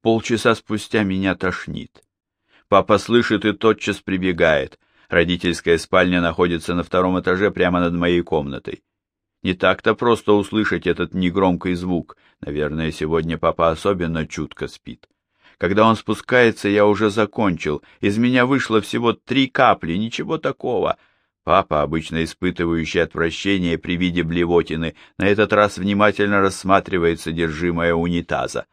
Полчаса спустя меня тошнит. Папа слышит и тотчас прибегает. Родительская спальня находится на втором этаже прямо над моей комнатой. Не так-то просто услышать этот негромкий звук. Наверное, сегодня папа особенно чутко спит. Когда он спускается, я уже закончил. Из меня вышло всего три капли, ничего такого. Папа, обычно испытывающий отвращение при виде блевотины, на этот раз внимательно рассматривает содержимое унитаза.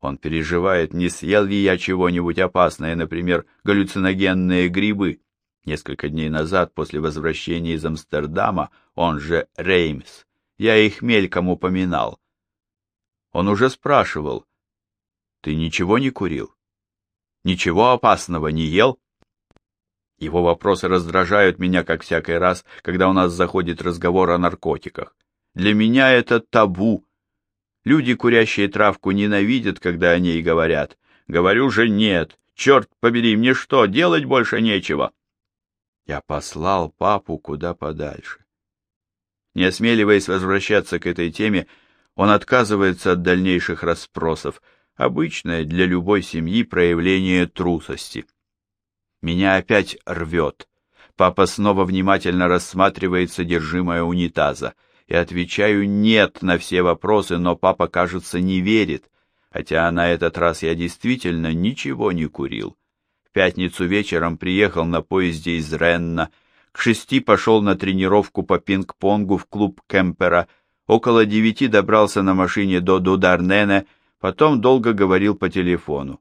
Он переживает, не съел ли я чего-нибудь опасное, например, галлюциногенные грибы. Несколько дней назад, после возвращения из Амстердама, он же Реймс, я их мельком упоминал. Он уже спрашивал, «Ты ничего не курил? Ничего опасного не ел?» Его вопросы раздражают меня, как всякий раз, когда у нас заходит разговор о наркотиках. Для меня это табу. Люди, курящие травку, ненавидят, когда о ней говорят. Говорю же нет. Черт побери, мне что, делать больше нечего? Я послал папу куда подальше. Не осмеливаясь возвращаться к этой теме, он отказывается от дальнейших расспросов, обычное для любой семьи проявление трусости. Меня опять рвет. Папа снова внимательно рассматривает содержимое унитаза. И отвечаю «нет» на все вопросы, но папа, кажется, не верит, хотя на этот раз я действительно ничего не курил. В пятницу вечером приехал на поезде из Ренна, к шести пошел на тренировку по пинг-понгу в клуб Кемпера, около девяти добрался на машине до Дударнене, потом долго говорил по телефону.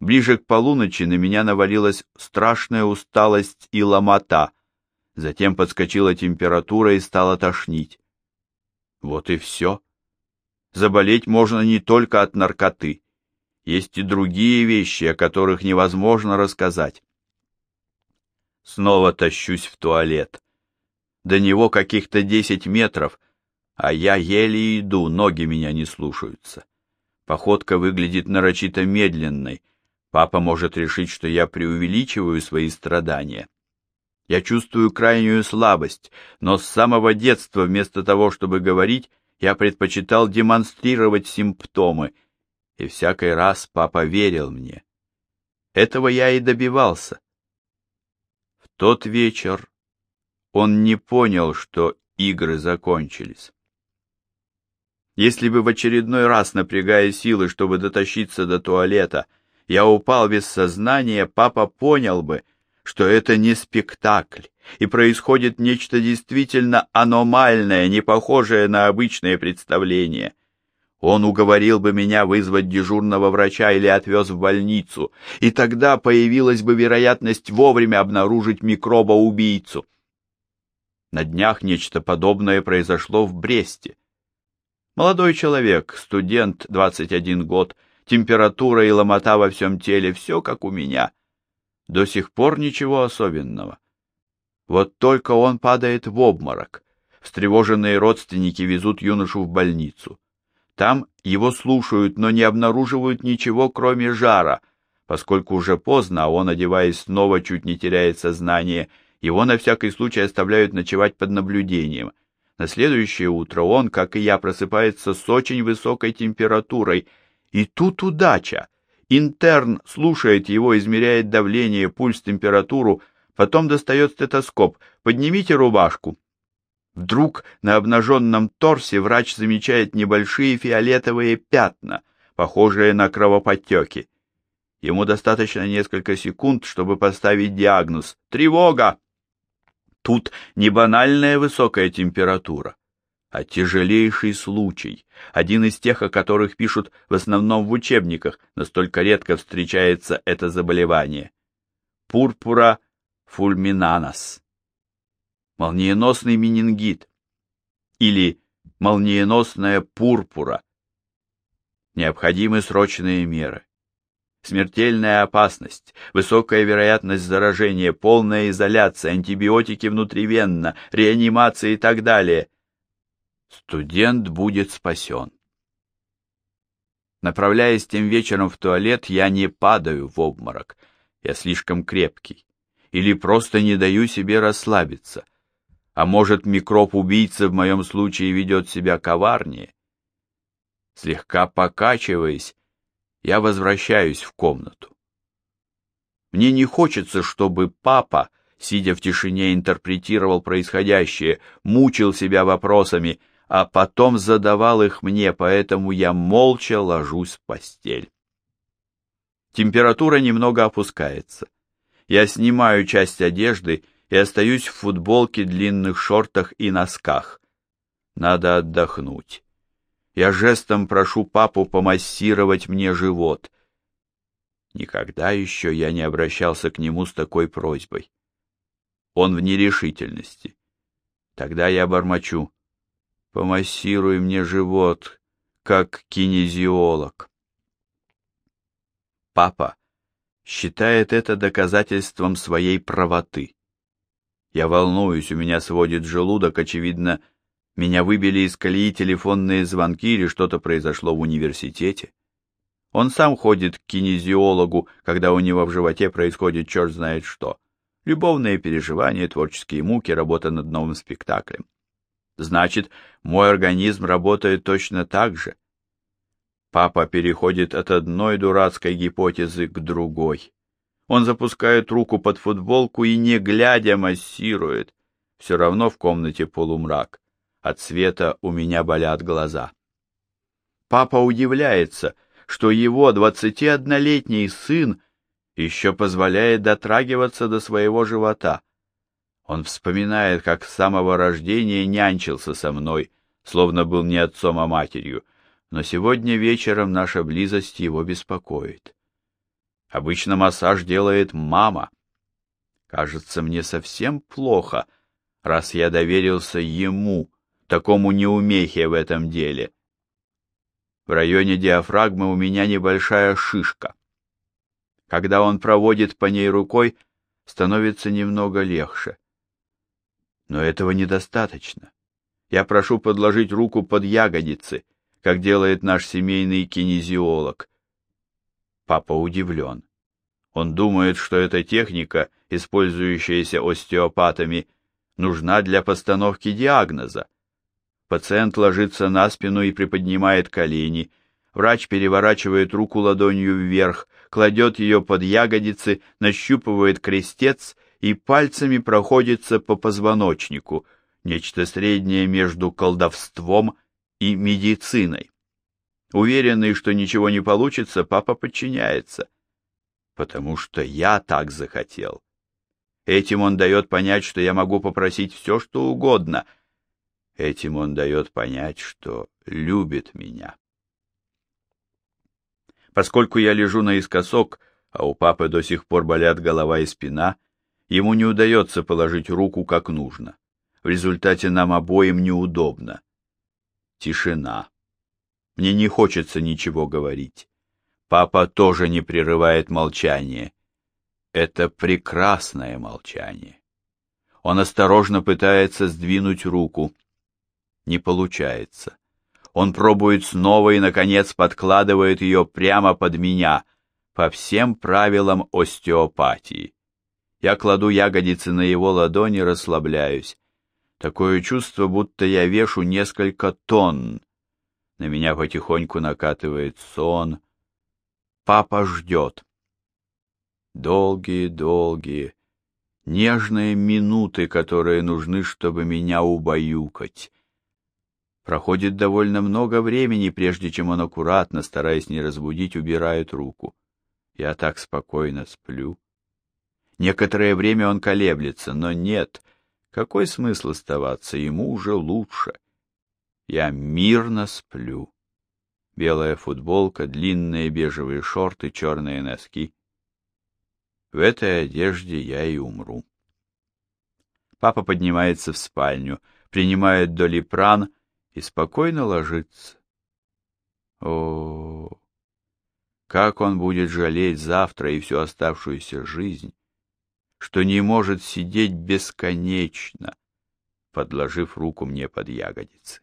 Ближе к полуночи на меня навалилась страшная усталость и ломота. Затем подскочила температура и стала тошнить. Вот и все. Заболеть можно не только от наркоты. Есть и другие вещи, о которых невозможно рассказать. Снова тащусь в туалет. До него каких-то десять метров, а я еле иду, ноги меня не слушаются. Походка выглядит нарочито медленной, Папа может решить, что я преувеличиваю свои страдания. Я чувствую крайнюю слабость, но с самого детства вместо того, чтобы говорить, я предпочитал демонстрировать симптомы, и всякий раз папа верил мне. Этого я и добивался. В тот вечер он не понял, что игры закончились. Если бы в очередной раз, напрягая силы, чтобы дотащиться до туалета, я упал без сознания, папа понял бы, что это не спектакль, и происходит нечто действительно аномальное, не похожее на обычное представление. Он уговорил бы меня вызвать дежурного врача или отвез в больницу, и тогда появилась бы вероятность вовремя обнаружить микроба-убийцу. На днях нечто подобное произошло в Бресте. Молодой человек, студент, 21 год, температура и ломота во всем теле, все как у меня. До сих пор ничего особенного. Вот только он падает в обморок. Встревоженные родственники везут юношу в больницу. Там его слушают, но не обнаруживают ничего, кроме жара, поскольку уже поздно, а он, одеваясь снова, чуть не теряет сознание, его на всякий случай оставляют ночевать под наблюдением. На следующее утро он, как и я, просыпается с очень высокой температурой и тут удача. Интерн слушает его, измеряет давление, пульс, температуру, потом достает стетоскоп. «Поднимите рубашку». Вдруг на обнаженном торсе врач замечает небольшие фиолетовые пятна, похожие на кровоподтеки. Ему достаточно несколько секунд, чтобы поставить диагноз «Тревога!». Тут не банальная высокая температура а тяжелейший случай, один из тех, о которых пишут в основном в учебниках, настолько редко встречается это заболевание. Пурпура фульминанас. Молниеносный менингит или молниеносная пурпура. Необходимы срочные меры. Смертельная опасность, высокая вероятность заражения, полная изоляция, антибиотики внутривенно, реанимация и так далее – Студент будет спасен. Направляясь тем вечером в туалет, я не падаю в обморок. Я слишком крепкий. Или просто не даю себе расслабиться. А может, микроб-убийца в моем случае ведет себя коварнее? Слегка покачиваясь, я возвращаюсь в комнату. Мне не хочется, чтобы папа, сидя в тишине, интерпретировал происходящее, мучил себя вопросами, а потом задавал их мне, поэтому я молча ложусь в постель. Температура немного опускается. Я снимаю часть одежды и остаюсь в футболке, длинных шортах и носках. Надо отдохнуть. Я жестом прошу папу помассировать мне живот. Никогда еще я не обращался к нему с такой просьбой. Он в нерешительности. Тогда я бормочу. Помассируй мне живот, как кинезиолог. Папа считает это доказательством своей правоты. Я волнуюсь, у меня сводит желудок, очевидно, меня выбили из колеи телефонные звонки или что-то произошло в университете. Он сам ходит к кинезиологу, когда у него в животе происходит черт знает что. Любовные переживания, творческие муки, работа над новым спектаклем. Значит, мой организм работает точно так же. Папа переходит от одной дурацкой гипотезы к другой. Он запускает руку под футболку и, не глядя, массирует. Все равно в комнате полумрак. От света у меня болят глаза. Папа удивляется, что его двадцатиоднолетний сын еще позволяет дотрагиваться до своего живота. Он вспоминает, как с самого рождения нянчился со мной, словно был не отцом, а матерью, но сегодня вечером наша близость его беспокоит. Обычно массаж делает мама. Кажется, мне совсем плохо, раз я доверился ему, такому неумехе в этом деле. В районе диафрагмы у меня небольшая шишка. Когда он проводит по ней рукой, становится немного легче. Но этого недостаточно. Я прошу подложить руку под ягодицы, как делает наш семейный кинезиолог. Папа удивлен. Он думает, что эта техника, использующаяся остеопатами, нужна для постановки диагноза. Пациент ложится на спину и приподнимает колени. Врач переворачивает руку ладонью вверх, кладет ее под ягодицы, нащупывает крестец и пальцами проходится по позвоночнику, нечто среднее между колдовством и медициной. Уверенный, что ничего не получится, папа подчиняется. Потому что я так захотел. Этим он дает понять, что я могу попросить все, что угодно — Этим он дает понять, что любит меня. Поскольку я лежу наискосок, а у папы до сих пор болят голова и спина, ему не удается положить руку как нужно. В результате нам обоим неудобно. Тишина. Мне не хочется ничего говорить. Папа тоже не прерывает молчание. Это прекрасное молчание. Он осторожно пытается сдвинуть руку — не получается. Он пробует снова и, наконец, подкладывает ее прямо под меня, по всем правилам остеопатии. Я кладу ягодицы на его ладони, расслабляюсь. Такое чувство, будто я вешу несколько тонн. На меня потихоньку накатывает сон. Папа ждет. Долгие-долгие, нежные минуты, которые нужны, чтобы меня убаюкать. Проходит довольно много времени, прежде чем он аккуратно, стараясь не разбудить, убирает руку. Я так спокойно сплю. Некоторое время он колеблется, но нет. Какой смысл оставаться? Ему уже лучше. Я мирно сплю. Белая футболка, длинные бежевые шорты, черные носки. В этой одежде я и умру. Папа поднимается в спальню, принимает долипран и спокойно ложится. О, как он будет жалеть завтра и всю оставшуюся жизнь, что не может сидеть бесконечно, подложив руку мне под ягодицы.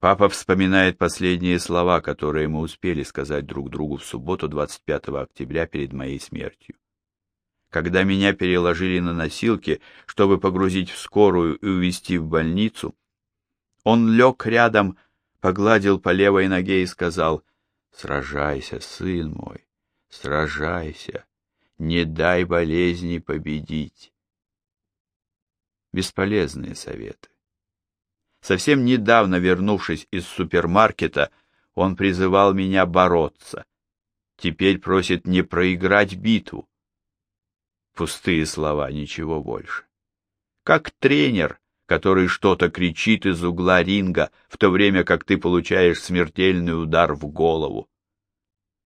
Папа вспоминает последние слова, которые мы успели сказать друг другу в субботу 25 октября перед моей смертью. Когда меня переложили на носилки, чтобы погрузить в скорую и увезти в больницу, он лег рядом, погладил по левой ноге и сказал, Сражайся, сын мой, сражайся, не дай болезни победить. Бесполезные советы. Совсем недавно, вернувшись из супермаркета, он призывал меня бороться. Теперь просит не проиграть битву. Пустые слова, ничего больше. Как тренер, который что-то кричит из угла ринга, в то время как ты получаешь смертельный удар в голову.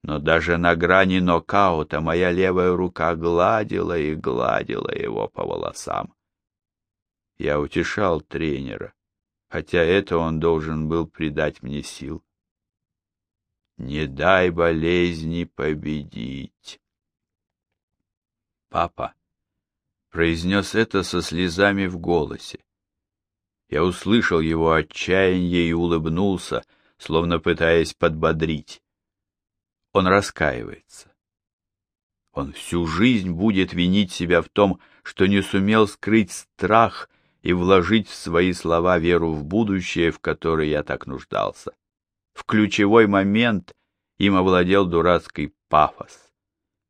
Но даже на грани нокаута моя левая рука гладила и гладила его по волосам. Я утешал тренера, хотя это он должен был придать мне сил. Не дай болезни победить. Папа произнес это со слезами в голосе. Я услышал его отчаяние и улыбнулся, словно пытаясь подбодрить. Он раскаивается. Он всю жизнь будет винить себя в том, что не сумел скрыть страх и вложить в свои слова веру в будущее, в которое я так нуждался. В ключевой момент им овладел дурацкий пафос.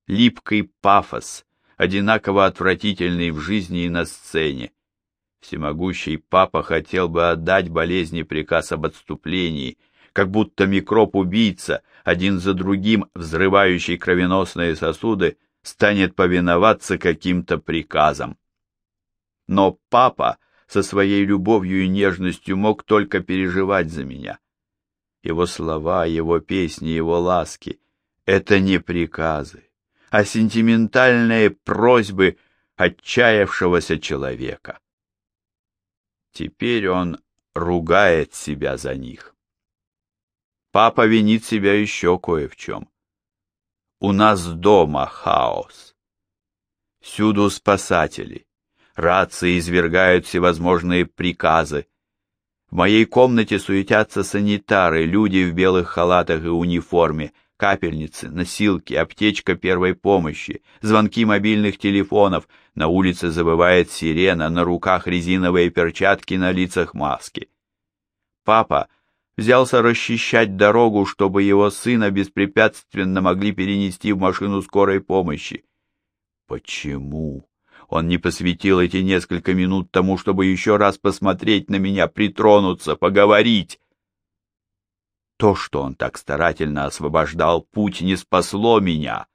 Липкий пафос, одинаково отвратительный в жизни и на сцене. Всемогущий папа хотел бы отдать болезни приказ об отступлении, как будто микроб-убийца, один за другим взрывающий кровеносные сосуды, станет повиноваться каким-то приказам. Но папа со своей любовью и нежностью мог только переживать за меня. Его слова, его песни, его ласки — это не приказы, а сентиментальные просьбы отчаявшегося человека. Теперь он ругает себя за них. Папа винит себя еще кое в чем. У нас дома хаос. Всюду спасатели. Рации извергают всевозможные приказы, в моей комнате суетятся санитары, люди в белых халатах и униформе, капельницы, носилки, аптечка первой помощи, звонки мобильных телефонов, на улице забывает сирена, на руках резиновые перчатки, на лицах маски. Папа взялся расчищать дорогу, чтобы его сына беспрепятственно могли перенести в машину скорой помощи. Почему? Он не посвятил эти несколько минут тому, чтобы еще раз посмотреть на меня, притронуться, поговорить. То, что он так старательно освобождал путь, не спасло меня,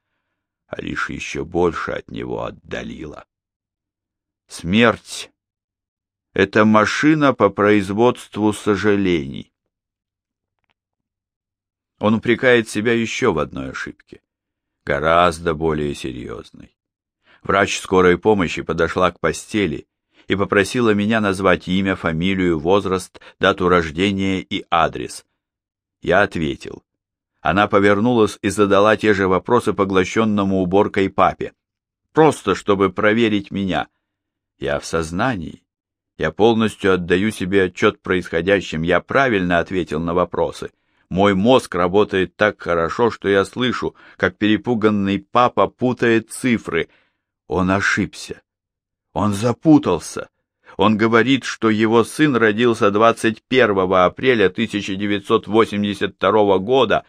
а лишь еще больше от него отдалило. Смерть — это машина по производству сожалений. Он упрекает себя еще в одной ошибке, гораздо более серьезной. Врач скорой помощи подошла к постели и попросила меня назвать имя, фамилию, возраст, дату рождения и адрес. Я ответил. Она повернулась и задала те же вопросы поглощенному уборкой папе. Просто, чтобы проверить меня. Я в сознании. Я полностью отдаю себе отчет в происходящем. Я правильно ответил на вопросы. Мой мозг работает так хорошо, что я слышу, как перепуганный папа путает цифры — он ошибся. Он запутался. Он говорит, что его сын родился 21 апреля 1982 года,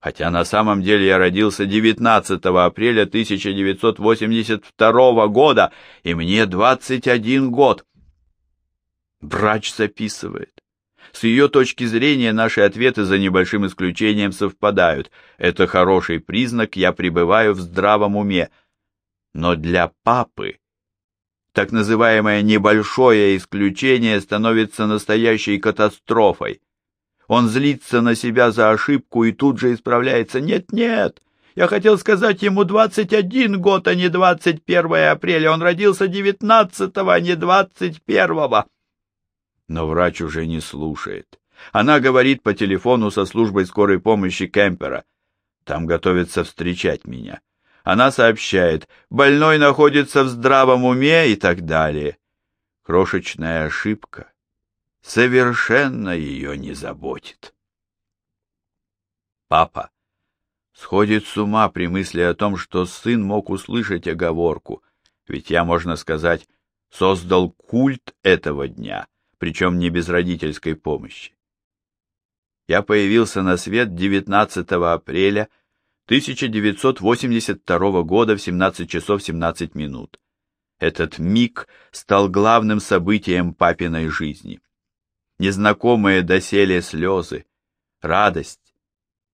хотя на самом деле я родился 19 апреля 1982 года, и мне 21 год. Врач записывает. С ее точки зрения наши ответы за небольшим исключением совпадают. Это хороший признак, я пребываю в здравом уме. Но для папы так называемое небольшое исключение становится настоящей катастрофой. Он злится на себя за ошибку и тут же исправляется. «Нет-нет, я хотел сказать ему 21 год, а не 21 апреля. Он родился 19-го, а не 21-го». Но врач уже не слушает. Она говорит по телефону со службой скорой помощи Кемпера. Там готовятся встречать меня она сообщает, больной находится в здравом уме и так далее. Крошечная ошибка совершенно ее не заботит. Папа сходит с ума при мысли о том, что сын мог услышать оговорку, ведь я, можно сказать, создал культ этого дня, причем не без родительской помощи. Я появился на свет 19 апреля 1982 года в 17 часов 17 минут. Этот миг стал главным событием папиной жизни. Незнакомые доселе слезы, радость,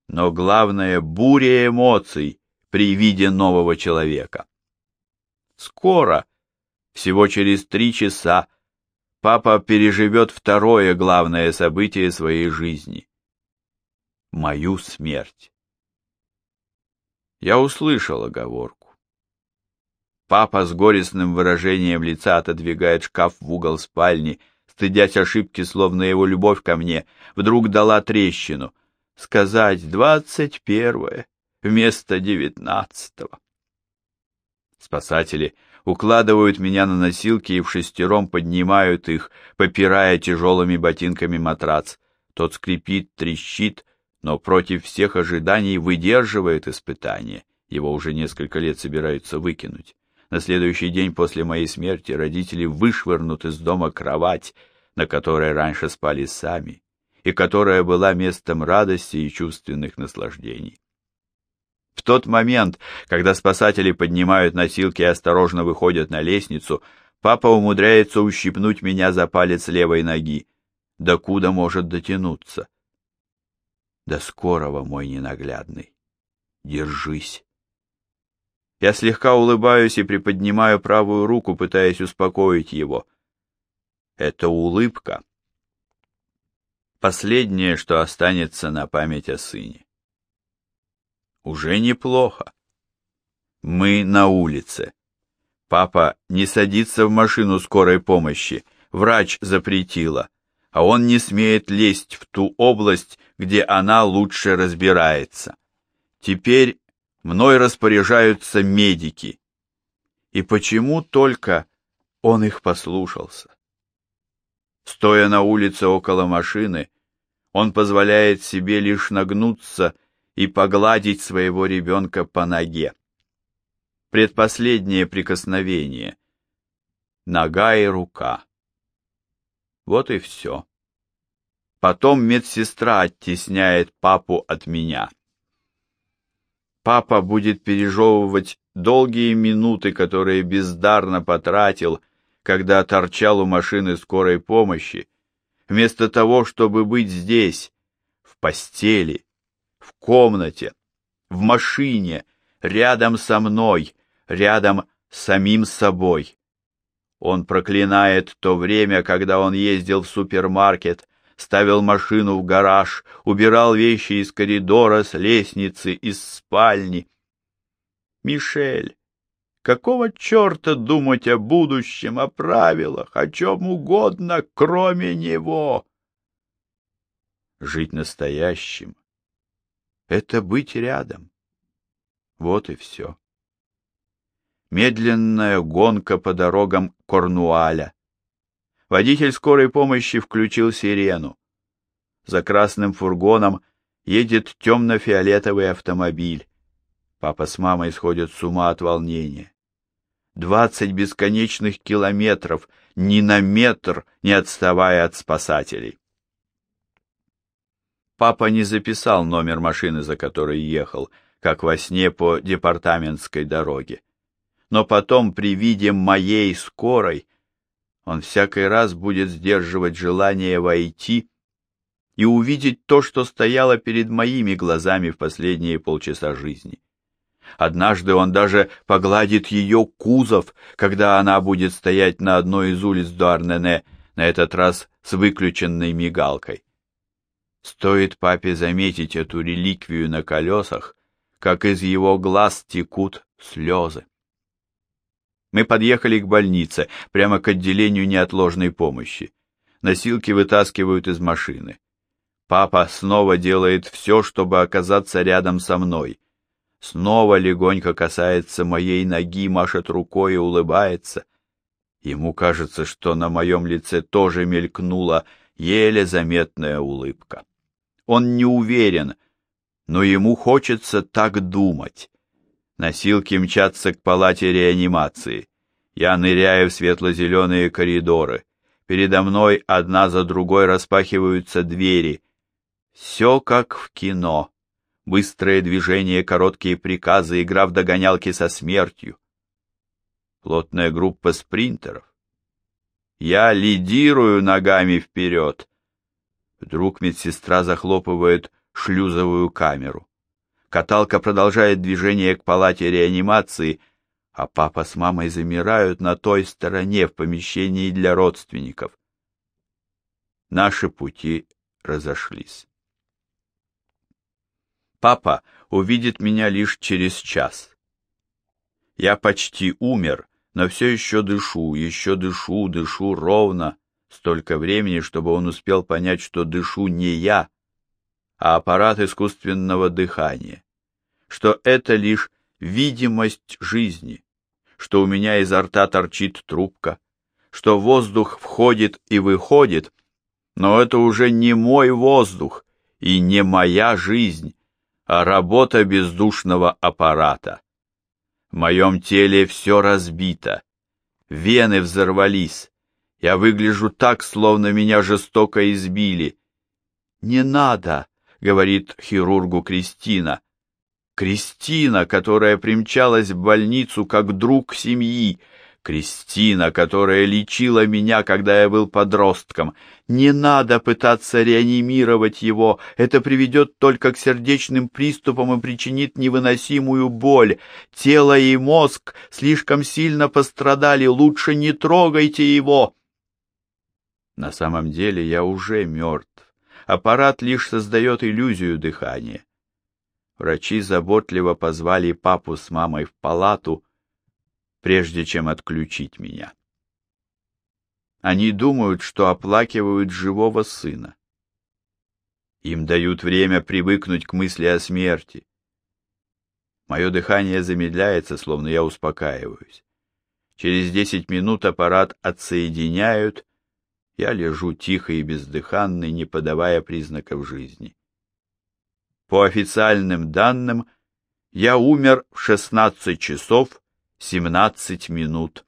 но главное — буря эмоций при виде нового человека. Скоро, всего через три часа, папа переживет второе главное событие своей жизни — мою смерть. Я услышал оговорку. Папа с горестным выражением лица отодвигает шкаф в угол спальни, стыдясь ошибки, словно его любовь ко мне вдруг дала трещину. Сказать двадцать первое вместо девятнадцатого. Спасатели укладывают меня на носилки и в шестером поднимают их, попирая тяжелыми ботинками матрац. Тот скрипит, трещит, но против всех ожиданий выдерживает испытание. Его уже несколько лет собираются выкинуть. На следующий день после моей смерти родители вышвырнут из дома кровать, на которой раньше спали сами, и которая была местом радости и чувственных наслаждений. В тот момент, когда спасатели поднимают носилки и осторожно выходят на лестницу, папа умудряется ущипнуть меня за палец левой ноги. Докуда может дотянуться? До скорого, мой ненаглядный. Держись. Я слегка улыбаюсь и приподнимаю правую руку, пытаясь успокоить его. Это улыбка. Последнее, что останется на память о сыне. Уже неплохо. Мы на улице. Папа не садится в машину скорой помощи. Врач запретила. А он не смеет лезть в ту область, где она лучше разбирается. Теперь мной распоряжаются медики. И почему только он их послушался? Стоя на улице около машины, он позволяет себе лишь нагнуться и погладить своего ребенка по ноге. Предпоследнее прикосновение. Нога и рука. Вот и все. Потом медсестра оттесняет папу от меня. Папа будет пережевывать долгие минуты, которые бездарно потратил, когда торчал у машины скорой помощи, вместо того, чтобы быть здесь, в постели, в комнате, в машине, рядом со мной, рядом с самим собой. Он проклинает то время, когда он ездил в супермаркет, ставил машину в гараж, убирал вещи из коридора, с лестницы, из спальни. Мишель, какого черта думать о будущем, о правилах, о чем угодно, кроме него? Жить настоящим — это быть рядом. Вот и все. Медленная гонка по дорогам Корнуаля, Водитель скорой помощи включил сирену. За красным фургоном едет темно-фиолетовый автомобиль. Папа с мамой сходят с ума от волнения. Двадцать бесконечных километров, ни на метр не отставая от спасателей. Папа не записал номер машины, за которой ехал, как во сне по департаментской дороге. Но потом при виде моей скорой он всякий раз будет сдерживать желание войти и увидеть то, что стояло перед моими глазами в последние полчаса жизни. Однажды он даже погладит ее кузов, когда она будет стоять на одной из улиц Дуарнене, на этот раз с выключенной мигалкой. Стоит папе заметить эту реликвию на колесах, как из его глаз текут слезы. Мы подъехали к больнице, прямо к отделению неотложной помощи. Носилки вытаскивают из машины. Папа снова делает все, чтобы оказаться рядом со мной. Снова легонько касается моей ноги, машет рукой и улыбается. Ему кажется, что на моем лице тоже мелькнула еле заметная улыбка. Он не уверен, но ему хочется так думать. Носилки мчатся к палате реанимации. Я ныряю в светло-зеленые коридоры. Передо мной одна за другой распахиваются двери. Все как в кино. Быстрые движения, короткие приказы, игра в догонялки со смертью. Плотная группа спринтеров. Я лидирую ногами вперед. Вдруг медсестра захлопывает шлюзовую камеру. Каталка продолжает движение к палате реанимации, а папа с мамой замирают на той стороне в помещении для родственников. Наши пути разошлись. Папа увидит меня лишь через час. Я почти умер, но все еще дышу, еще дышу, дышу ровно, столько времени, чтобы он успел понять, что дышу не я, а аппарат искусственного дыхания, что это лишь видимость жизни, что у меня изо рта торчит трубка, что воздух входит и выходит, но это уже не мой воздух и не моя жизнь, а работа бездушного аппарата. В моем теле все разбито, вены взорвались, я выгляжу так, словно меня жестоко избили. «Не надо!» — говорит хирургу Кристина. Кристина, которая примчалась в больницу как друг семьи, Кристина, которая лечила меня, когда я был подростком. Не надо пытаться реанимировать его, это приведет только к сердечным приступам и причинит невыносимую боль. Тело и мозг слишком сильно пострадали, лучше не трогайте его. На самом деле я уже мертв. Аппарат лишь создает иллюзию дыхания. Врачи заботливо позвали папу с мамой в палату, прежде чем отключить меня. Они думают, что оплакивают живого сына. Им дают время привыкнуть к мысли о смерти. Мое дыхание замедляется, словно я успокаиваюсь. Через десять минут аппарат отсоединяют, я лежу тихо и бездыханный, не подавая признаков жизни. По официальным данным, я умер в шестнадцать часов семнадцать минут.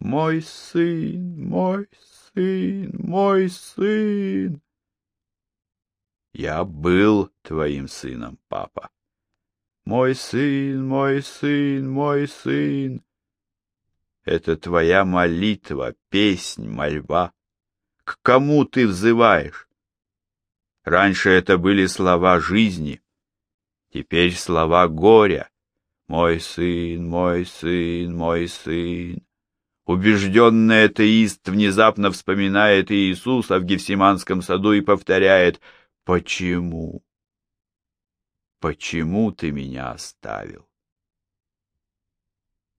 Мой сын, мой сын, мой сын. Я был твоим сыном, папа. Мой сын, мой сын, мой сын. Это твоя молитва, песнь, мольба. К кому ты взываешь? Раньше это были слова жизни, теперь слова горя. Мой сын, мой сын, мой сын. Убежденный атеист внезапно вспоминает Иисуса в Гефсиманском саду и повторяет «Почему? Почему ты меня оставил?»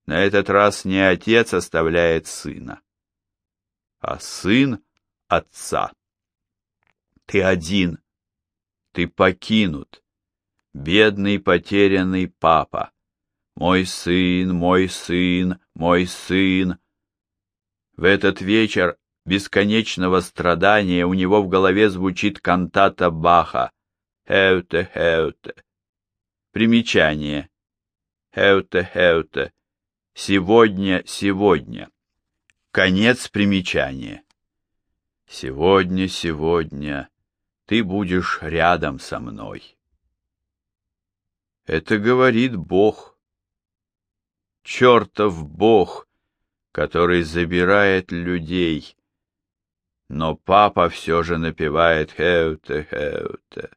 На этот раз не отец оставляет сына, а сын отца. Ты один, ты покинут, бедный потерянный папа. Мой сын, мой сын, мой сын. В этот вечер бесконечного страдания у него в голове звучит кантата Баха «Хеуте, хеуте». Примечание. «Хеуте, хеуте». Сегодня, сегодня. Конец примечания. Сегодня, сегодня ты будешь рядом со мной. Это говорит Бог чертов бог, который забирает людей. Но папа все же напевает «Хеуте, хеуте».